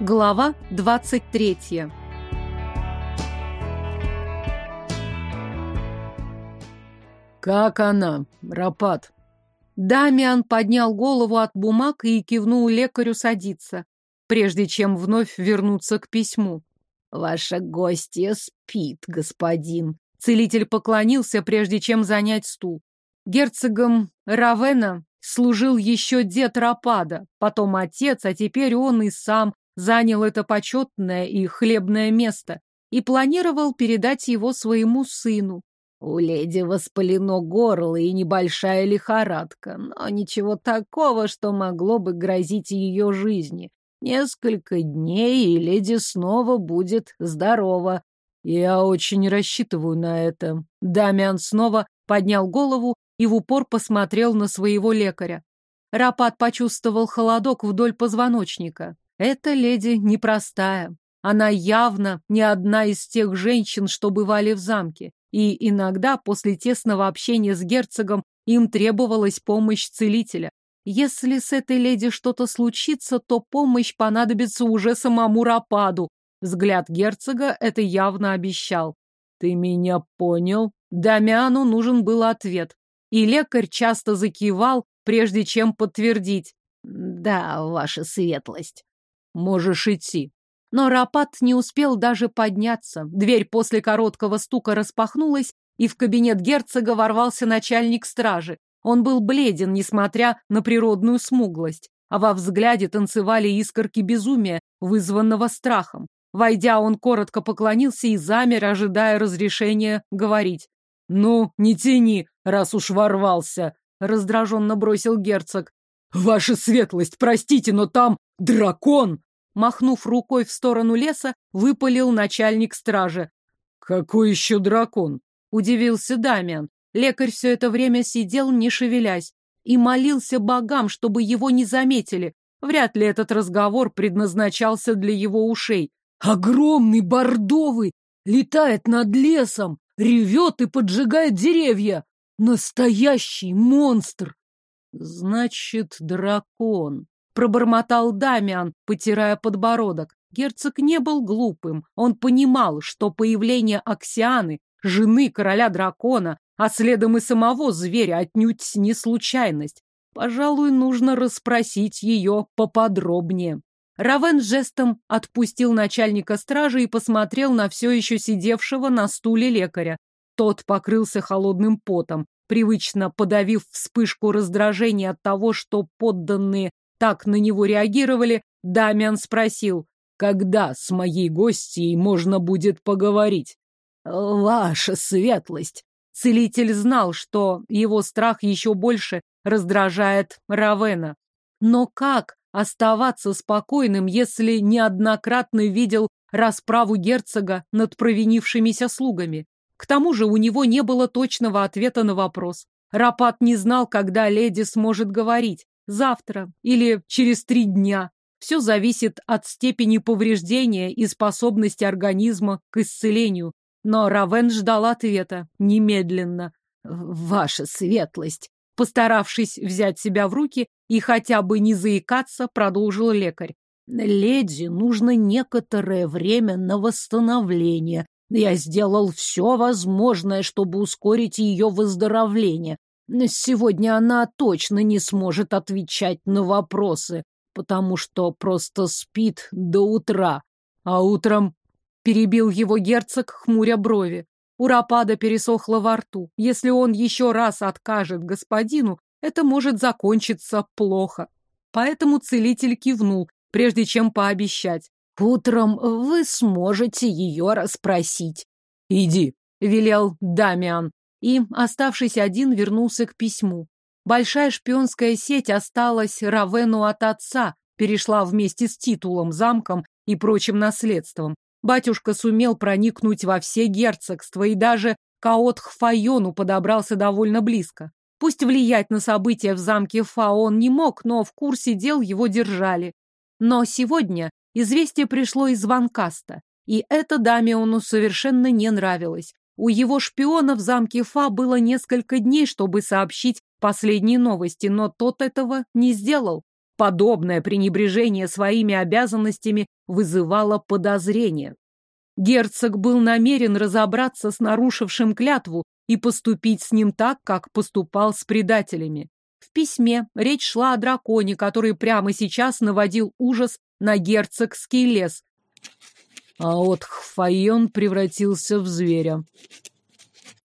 Глава 23. Как она, Рапат? Дамиан поднял голову от бумаг и кивнул лекарю садиться, прежде чем вновь вернуться к письму. Ваша гостья спит, господин. Целитель поклонился, прежде чем занять стул. Герцогом Равена служил еще дед Рапада, потом отец, а теперь он и сам занял это почетное и хлебное место и планировал передать его своему сыну. У леди воспалено горло и небольшая лихорадка, но ничего такого, что могло бы грозить ее жизни. Несколько дней, и леди снова будет здорова. Я очень рассчитываю на это. Дамиан снова поднял голову и в упор посмотрел на своего лекаря. Рапат почувствовал холодок вдоль позвоночника. Эта леди непростая. Она явно не одна из тех женщин, что бывали в замке. И иногда после тесного общения с герцогом им требовалась помощь целителя. Если с этой леди что-то случится, то помощь понадобится уже самому Рападу. Взгляд герцога это явно обещал. «Ты меня понял?» Дамиану нужен был ответ. И лекарь часто закивал, прежде чем подтвердить. «Да, ваша светлость». Можешь идти. Но Рапат не успел даже подняться. Дверь после короткого стука распахнулась, и в кабинет герцога ворвался начальник стражи. Он был бледен, несмотря на природную смуглость, а во взгляде танцевали искорки безумия, вызванного страхом. Войдя, он коротко поклонился и замер, ожидая разрешения говорить. «Ну, не тяни, раз уж ворвался», — раздраженно бросил герцог. «Ваша светлость, простите, но там дракон!» Махнув рукой в сторону леса, выпалил начальник стражи. «Какой еще дракон?» — удивился Дамиан. Лекарь все это время сидел, не шевелясь, и молился богам, чтобы его не заметили. Вряд ли этот разговор предназначался для его ушей. «Огромный бордовый! Летает над лесом, ревет и поджигает деревья! Настоящий монстр!» «Значит, дракон», — пробормотал Дамиан, потирая подбородок. Герцог не был глупым. Он понимал, что появление Аксианы, жены короля дракона, а следом и самого зверя отнюдь не случайность. Пожалуй, нужно расспросить ее поподробнее. Равен жестом отпустил начальника стражи и посмотрел на все еще сидевшего на стуле лекаря. Тот покрылся холодным потом, привычно подавив вспышку раздражения от того, что подданные так на него реагировали, Дамиан спросил, когда с моей гостьей можно будет поговорить? Ваша светлость! Целитель знал, что его страх еще больше раздражает Равена. Но как оставаться спокойным, если неоднократно видел расправу герцога над провинившимися слугами? К тому же у него не было точного ответа на вопрос. Рапат не знал, когда леди сможет говорить. Завтра или через три дня. Все зависит от степени повреждения и способности организма к исцелению. Но Равен ждал ответа немедленно. «Ваша светлость!» Постаравшись взять себя в руки и хотя бы не заикаться, продолжил лекарь. «Леди нужно некоторое время на восстановление. Я сделал все возможное, чтобы ускорить ее выздоровление. Сегодня она точно не сможет отвечать на вопросы, потому что просто спит до утра. А утром перебил его герцог, хмуря брови. У Рапада пересохло во рту. Если он еще раз откажет господину, это может закончиться плохо. Поэтому целитель кивнул, прежде чем пообещать. Утром вы сможете ее расспросить. Иди, велел Дамиан, и, оставшись один, вернулся к письму. Большая шпионская сеть осталась Равену от отца, перешла вместе с титулом, замком и прочим наследством. Батюшка сумел проникнуть во все герцогства и даже к Аот-Хфайону подобрался довольно близко. Пусть влиять на события в замке Фа он не мог, но в курсе дел его держали. Но сегодня Известие пришло из Ванкаста, и это Дамиону совершенно не нравилось. У его шпиона в замке Фа было несколько дней, чтобы сообщить последние новости, но тот этого не сделал. подобное пренебрежение своими обязанностями вызывало подозрение. Герцог был намерен разобраться с нарушившим клятву и поступить с ним так, как поступал с предателями. В письме речь шла о драконе, который прямо сейчас наводил ужас на герцогский лес. А от Хфайон превратился в зверя.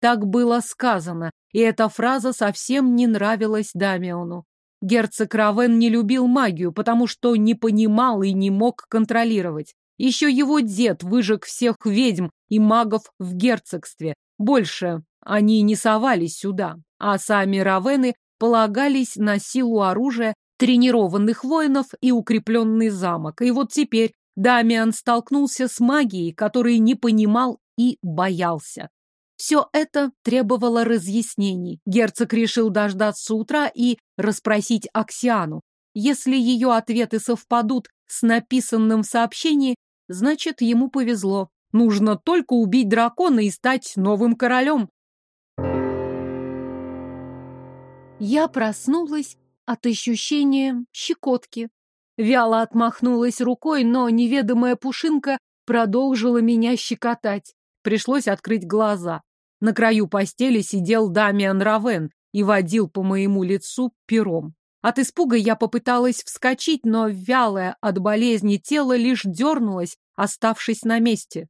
Так было сказано, и эта фраза совсем не нравилась Дамиону. Герцог Равен не любил магию, потому что не понимал и не мог контролировать. Еще его дед выжег всех ведьм и магов в герцогстве. Больше они не совались сюда, а сами Равены полагались на силу оружия, тренированных воинов и укрепленный замок. И вот теперь Дамиан столкнулся с магией, которой не понимал и боялся. Все это требовало разъяснений. Герцог решил дождаться утра и расспросить Аксиану. Если ее ответы совпадут с написанным в сообщении, значит, ему повезло. Нужно только убить дракона и стать новым королем. Я проснулась от ощущения щекотки. Вяло отмахнулась рукой, но неведомая пушинка продолжила меня щекотать. Пришлось открыть глаза. На краю постели сидел Дамиан Равен и водил по моему лицу пером. От испуга я попыталась вскочить, но вялое от болезни тело лишь дернулось, оставшись на месте.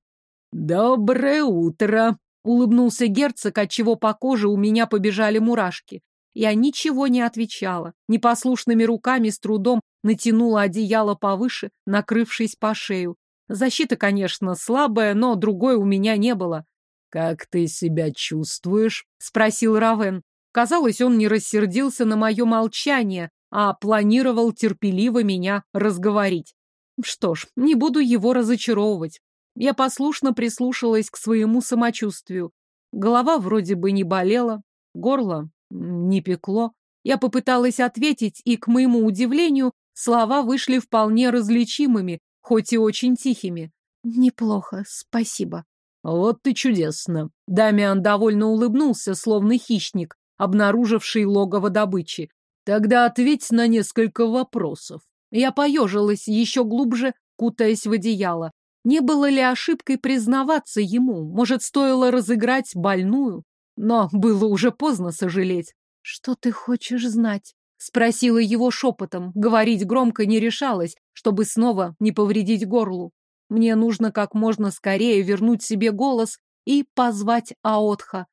«Доброе утро!» — улыбнулся герцог, отчего по коже у меня побежали мурашки. Я ничего не отвечала. Непослушными руками с трудом натянула одеяло повыше, накрывшись по шею. Защита, конечно, слабая, но другой у меня не было. «Как ты себя чувствуешь?» — спросил Равен. Казалось, он не рассердился на мое молчание, а планировал терпеливо меня разговорить. Что ж, не буду его разочаровывать. Я послушно прислушалась к своему самочувствию. Голова вроде бы не болела, горло не пекло. Я попыталась ответить, и, к моему удивлению, слова вышли вполне различимыми, хоть и очень тихими. «Неплохо, спасибо». Вот ты чудесно. Дамиан довольно улыбнулся, словно хищник, обнаруживший логово добычи. Тогда ответь на несколько вопросов. Я поежилась еще глубже, кутаясь в одеяло. Не было ли ошибкой признаваться ему? Может, стоило разыграть больную? Но было уже поздно сожалеть. «Что ты хочешь знать?» Спросила его шепотом. Говорить громко не решалась, чтобы снова не повредить горлу. Мне нужно как можно скорее вернуть себе голос и позвать Аотха.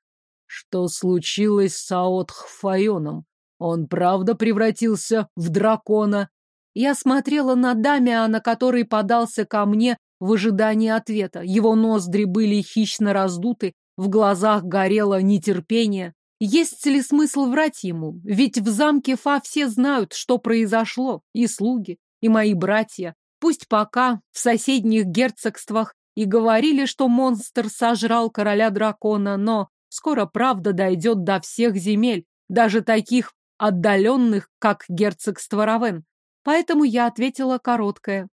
Что случилось с Аотх-Файоном? Он правда превратился в дракона? Я смотрела на Дамиана, который подался ко мне в ожидании ответа. Его ноздри были хищно раздуты, в глазах горело нетерпение. Есть ли смысл врать ему? Ведь в замке Фа все знают, что произошло, и слуги, и мои братья. Пусть пока в соседних герцогствах и говорили, что монстр сожрал короля дракона, но скоро правда дойдет до всех земель, даже таких отдаленных, как герцогство Равен. Поэтому я ответила короткое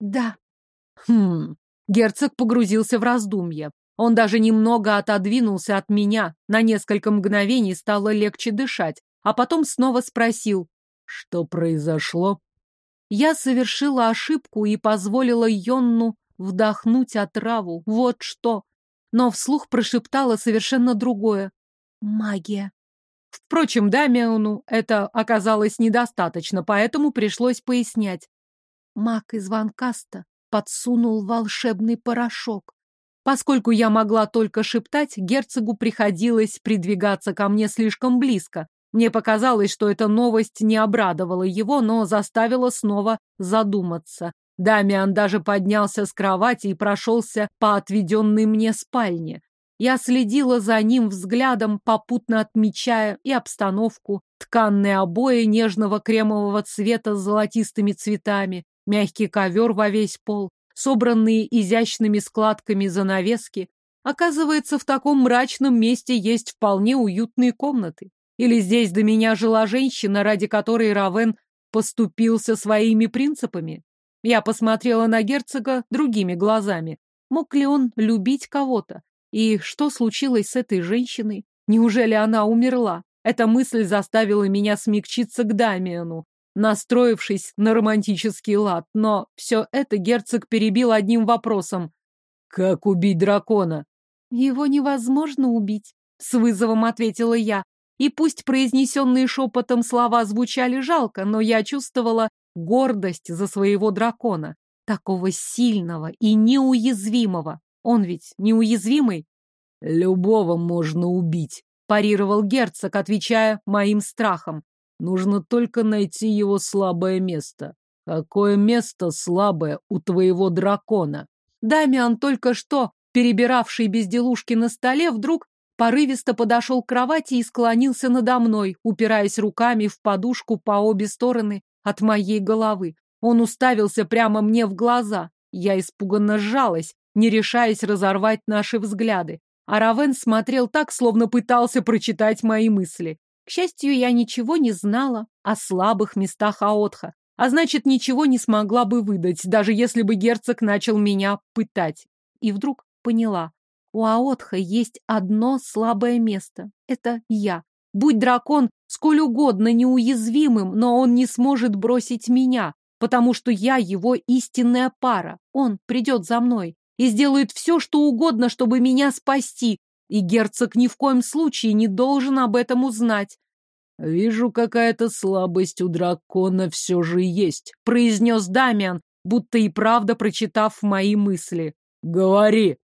«да». Хм, герцог погрузился в раздумья. Он даже немного отодвинулся от меня, на несколько мгновений стало легче дышать, а потом снова спросил «Что произошло?» Я совершила ошибку и позволила Йонну вдохнуть отраву. Вот что. Но вслух прошептала совершенно другое. Магия. Впрочем, Дамиану это оказалось недостаточно, поэтому пришлось пояснять. Маг из Ванкаста подсунул волшебный порошок. Поскольку я могла только шептать, герцогу приходилось придвигаться ко мне слишком близко, мне показалось, что эта новость не обрадовала его, но заставила снова задуматься. Дамиан даже поднялся с кровати и прошелся по отведенной мне спальне. Я следила за ним взглядом, попутно отмечая и обстановку, тканные обои нежного кремового цвета с золотистыми цветами, мягкий ковер во весь пол, собранные изящными складками занавески. Оказывается, в таком мрачном месте есть вполне уютные комнаты. Или здесь до меня жила женщина, ради которой Равен поступился своими принципами? Я посмотрела на герцога другими глазами. Мог ли он любить кого-то? И что случилось с этой женщиной? Неужели она умерла? Эта мысль заставила меня смягчиться к Дамиану. Настроившись на романтический лад. Но все это герцог перебил одним вопросом. «Как убить дракона?» «Его невозможно убить», — с вызовом ответила я. И пусть произнесенные шепотом слова звучали жалко, но я чувствовала гордость за своего дракона. Такого сильного и неуязвимого. Он ведь неуязвимый? Любого можно убить, парировал герцог, отвечая моим страхом. Нужно только найти его слабое место. Какое место слабое у твоего дракона? Дамиан только что, перебиравший безделушки на столе, вдруг порывисто подошел к кровати и склонился надо мной, упираясь руками в подушку по обе стороны от моей головы. Он уставился прямо мне в глаза. Я испуганно сжалась, не решаясь разорвать наши взгляды. А Равен смотрел так, словно пытался прочитать мои мысли. К счастью, я ничего не знала о слабых местах Аотха, а значит, ничего не смогла бы выдать, даже если бы герцог начал меня пытать. И вдруг поняла. У Аотха есть одно слабое место. Это я. Будь дракон сколь угодно неуязвимым, но он не сможет бросить меня, потому что я его истинная пара. Он придет за мной и сделает все, что угодно, чтобы меня спасти, и герцог ни в коем случае не должен об этом узнать. «Вижу, какая-то слабость у дракона все же есть», — произнес Дамиан, будто и правда прочитав мои мысли. «Говори!»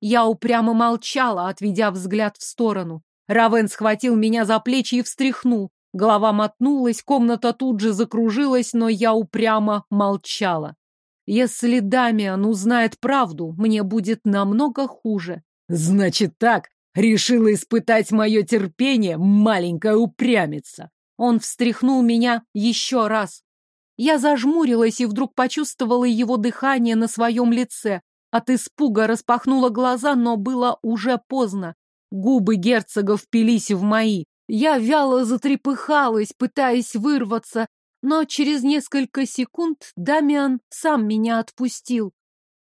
Я упрямо молчала, отведя взгляд в сторону. Равен схватил меня за плечи и встряхнул. Голова мотнулась, комната тут же закружилась, но я упрямо молчала. Если Дамиан узнает правду, мне будет намного хуже. Значит так, решила испытать мое терпение, маленькая упрямица. Он встряхнул меня еще раз. Я зажмурилась и вдруг почувствовала его дыхание на своем лице. От испуга распахнула глаза, но было уже поздно. Губы герцога впились в мои. Я вяло затрепыхалась, пытаясь вырваться, но через несколько секунд Дамиан сам меня отпустил.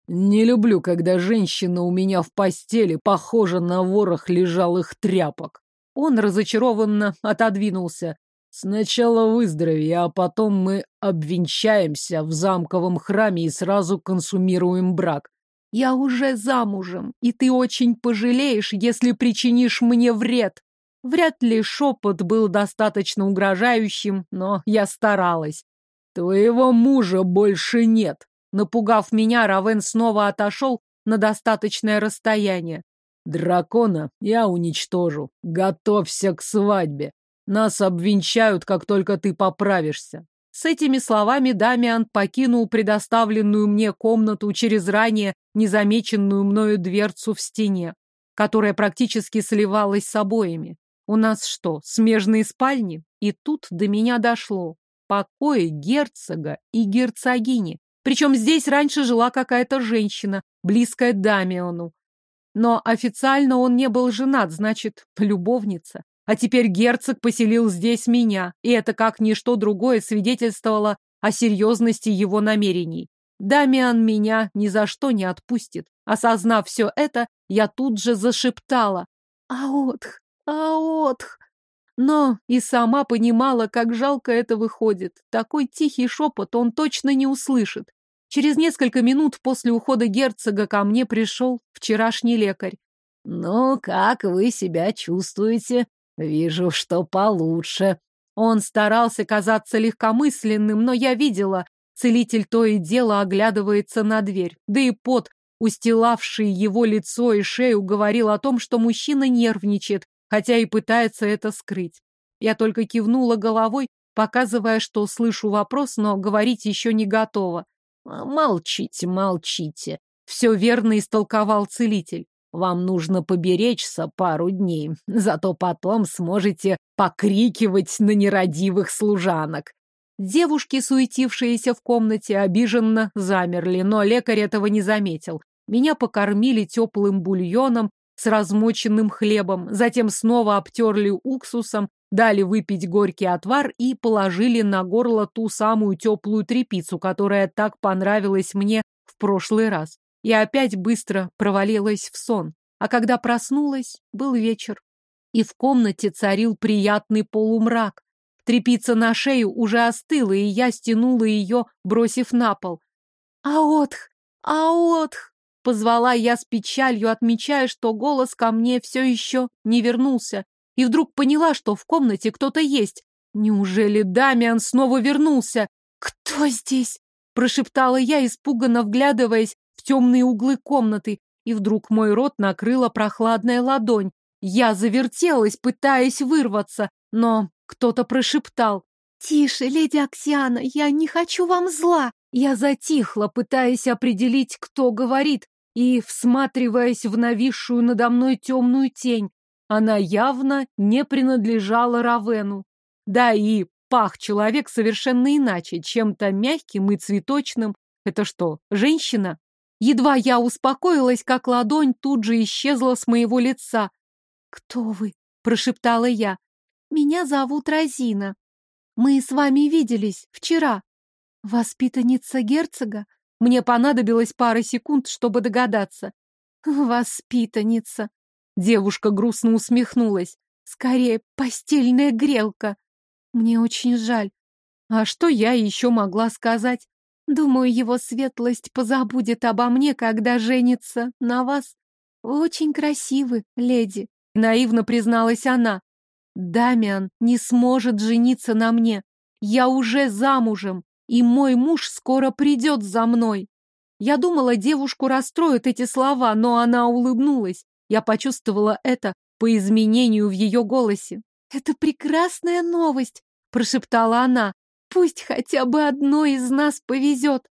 Не люблю, когда женщина у меня в постели похожа на ворох лежалых тряпок. Он разочарованно отодвинулся. Сначала выздорови, а потом мы обвенчаемся в замковом храме и сразу консумируем брак. Я уже замужем, и ты очень пожалеешь, если причинишь мне вред. Вряд ли шепот был достаточно угрожающим, но я старалась. Твоего мужа больше нет. Напугав меня, Равен снова отошел на достаточное расстояние. Дракона я уничтожу. Готовься к свадьбе. Нас обвенчают, как только ты поправишься. С этими словами Дамиан покинул предоставленную мне комнату через ранее незамеченную мною дверцу в стене, которая практически сливалась с обоями. У нас что, смежные спальни? И тут до меня дошло. Покои герцога и герцогини. Причем здесь раньше жила какая-то женщина, близкая Дамиону. Но официально он не был женат, значит, любовница. А теперь герцог поселил здесь меня, и это как ничто другое свидетельствовало о серьезности его намерений. Дамиан меня ни за что не отпустит. Осознав все это, я тут же зашептала «Аотх! Аотх!» Но и сама понимала, как жалко это выходит. Такой тихий шепот он точно не услышит. Через несколько минут после ухода герцога ко мне пришел вчерашний лекарь. «Ну, как вы себя чувствуете?» Вижу, что получше. Он старался казаться легкомысленным, но я видела, целитель то и дело оглядывается на дверь. Да и пот, устилавший его лицо и шею, говорил о том, что мужчина нервничает, хотя и пытается это скрыть. Я только кивнула головой, показывая, что слышу вопрос, но говорить еще не готова. «Молчите, молчите», — все верно истолковал целитель. Вам нужно поберечься пару дней, зато потом сможете покрикивать на нерадивых служанок. Девушки, суетившиеся в комнате, обиженно замерли, но лекарь этого не заметил. Меня покормили теплым бульоном с размоченным хлебом, затем снова обтерли уксусом, дали выпить горький отвар и положили на горло ту самую теплую трепицу, которая так понравилась мне в прошлый раз. Я опять быстро провалилась в сон. А когда проснулась, был вечер. И в комнате царил приятный полумрак. Трепица на шею уже остыла, и я стянула ее, бросив на пол. «Аотх! Аотх!» — позвала я с печалью, отмечая, что голос ко мне все еще не вернулся. И вдруг поняла, что в комнате кто-то есть. Неужели Дамиан снова вернулся? «Кто здесь?» — прошептала я, испуганно вглядываясь в темные углы комнаты, и вдруг мой рот накрыла прохладная ладонь. Я завертелась, пытаясь вырваться, но кто-то прошептал. «Тише, леди Аксиана, я не хочу вам зла!» Я затихла, пытаясь определить, кто говорит, и всматриваясь в нависшую надо мной темную тень. Она явно не принадлежала Равену. Да и пах человек совершенно иначе, чем-то мягким и цветочным. Это что, женщина? Едва я успокоилась, как ладонь тут же исчезла с моего лица. «Кто вы?» — прошептала я. «Меня зовут Розина. Мы с вами виделись вчера». «Воспитанница герцога?» Мне понадобилось пара секунд, чтобы догадаться. «Воспитанница!» Девушка грустно усмехнулась. «Скорее, постельная грелка!» Мне очень жаль. А что я еще могла сказать? Думаю, его светлость позабудет обо мне, когда женится на вас. Очень красивы, леди. Наивно призналась она. Дамиан не сможет жениться на мне. Я уже замужем, и мой муж скоро придет за мной. Я думала, девушку расстроят эти слова, но она улыбнулась. Я почувствовала это по изменению в ее голосе. «Это прекрасная новость!» — прошептала она. Пусть хотя бы одной из нас повезет.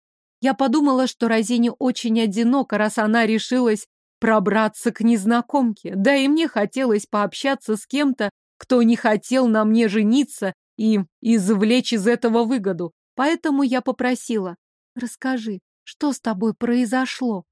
Я подумала, что Розине очень одиноко, раз она решилась пробраться к незнакомке. Да и мне хотелось пообщаться с кем-то, кто не хотел на мне жениться и извлечь из этого выгоду. Поэтому я попросила, расскажи, что с тобой произошло?